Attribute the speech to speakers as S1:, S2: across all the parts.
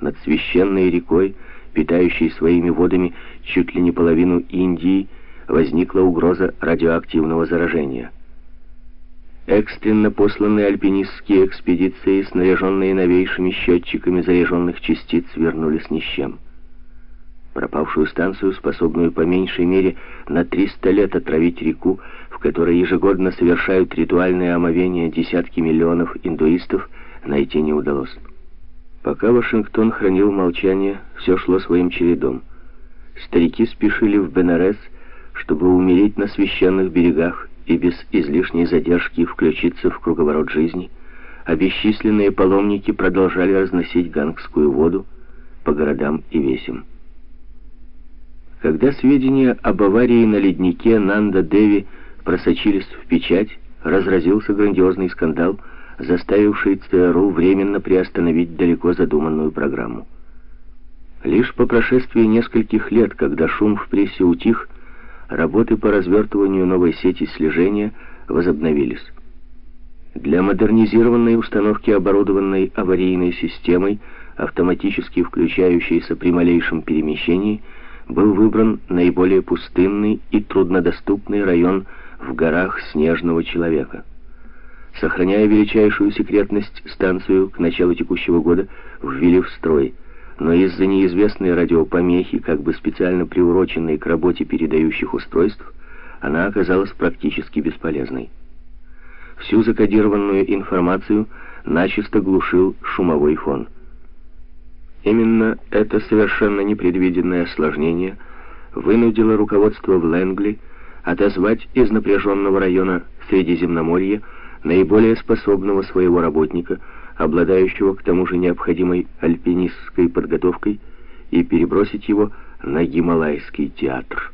S1: над священной рекой, питающей своими водами чуть ли не половину Индии, возникла угроза радиоактивного заражения. Экстренно посланные альпинистские экспедиции, снаряженные новейшими счетчиками заряженных частиц, вернулись ни с чем. Пропавшую станцию, способную по меньшей мере на 300 лет отравить реку, в которой ежегодно совершают ритуальные омовения десятки миллионов индуистов, найти не удалось. Пока Вашингтон хранил молчание, все шло своим чередом. Старики спешили в Бенарес, чтобы умереть на священных берегах и без излишней задержки включиться в круговорот жизни, а бесчисленные паломники продолжали разносить гангскую воду по городам и весям. Когда сведения об аварии на леднике Нанда-Деви просочились в печать, разразился грандиозный скандал, заставивший ЦРУ временно приостановить далеко задуманную программу. Лишь по прошествии нескольких лет, когда шум в прессе утих, работы по развертыванию новой сети слежения возобновились. Для модернизированной установки, оборудованной аварийной системой, автоматически включающейся при малейшем перемещении, был выбран наиболее пустынный и труднодоступный район в горах Снежного Человека. Сохраняя величайшую секретность, станцию к началу текущего года ввели в строй – но из-за неизвестной радиопомехи, как бы специально приуроченной к работе передающих устройств, она оказалась практически бесполезной. Всю закодированную информацию начисто глушил шумовой фон. Именно это совершенно непредвиденное осложнение вынудило руководство в Лэнгли отозвать из напряженного района Средиземноморья наиболее способного своего работника – обладающего к тому же необходимой альпинистской подготовкой, и перебросить его на Гималайский театр.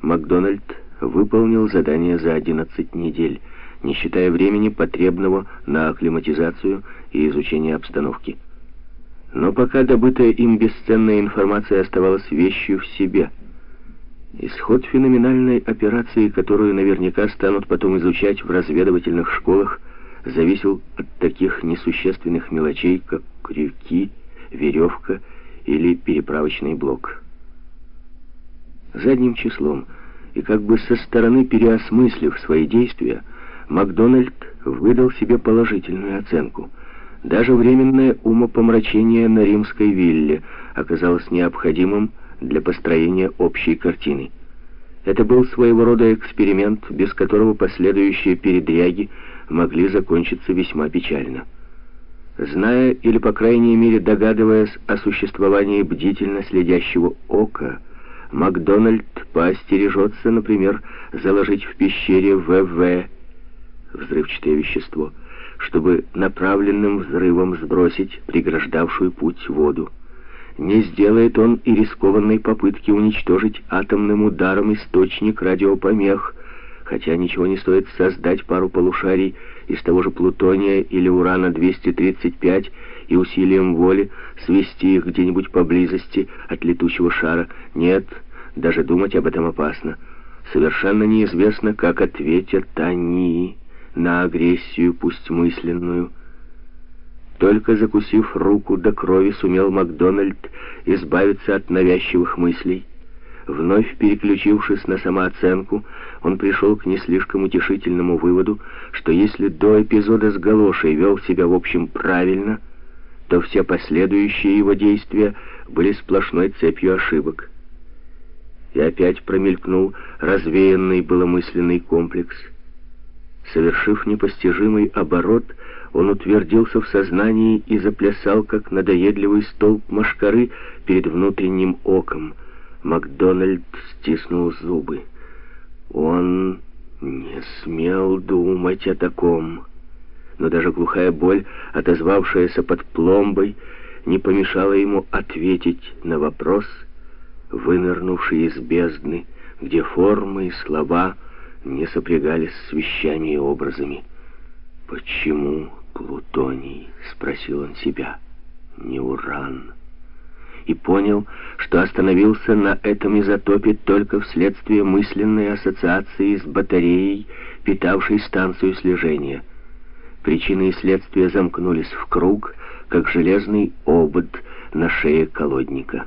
S1: Макдональд выполнил задание за 11 недель, не считая времени, потребного на акклиматизацию и изучение обстановки. Но пока добытая им бесценная информация оставалась вещью в себе. Исход феноменальной операции, которую наверняка станут потом изучать в разведывательных школах, зависел от таких несущественных мелочей, как крюки, веревка или переправочный блок. Задним числом и как бы со стороны переосмыслив свои действия, Макдональд выдал себе положительную оценку. Даже временное умопомрачение на римской вилле оказалось необходимым для построения общей картины. Это был своего рода эксперимент, без которого последующие передряги могли закончиться весьма печально. Зная или, по крайней мере, догадываясь о существовании бдительно следящего ока, Макдональд поостережется, например, заложить в пещере ВВ, взрывчатое вещество, чтобы направленным взрывом сбросить преграждавшую путь воду. Не сделает он и рискованной попытки уничтожить атомным ударом источник радиопомех, хотя ничего не стоит создать пару полушарий из того же плутония или урана-235 и усилием воли свести их где-нибудь поблизости от летучего шара. Нет, даже думать об этом опасно. Совершенно неизвестно, как ответят они на агрессию, пусть мысленную. Только закусив руку до крови, сумел Макдональд избавиться от навязчивых мыслей. Вновь переключившись на самооценку, он пришел к не слишком утешительному выводу, что если до эпизода с галошей вел себя в общем правильно, то все последующие его действия были сплошной цепью ошибок. И опять промелькнул развеянный быломысленный комплекс. Совершив непостижимый оборот, он утвердился в сознании и заплясал, как надоедливый столб машкары перед внутренним оком — Макдональд стиснул зубы. Он не смел думать о таком. Но даже глухая боль, отозвавшаяся под пломбой, не помешала ему ответить на вопрос, вынырнувший из бездны, где формы и слова не сопрягались с вещами и образами. «Почему Плутоний?» — спросил он себя. «Не уран» и понял, что остановился на этом изотопе только вследствие мысленной ассоциации с батареей, питавшей станцию слежения. Причины и следствия замкнулись в круг, как железный обод на шее колодника.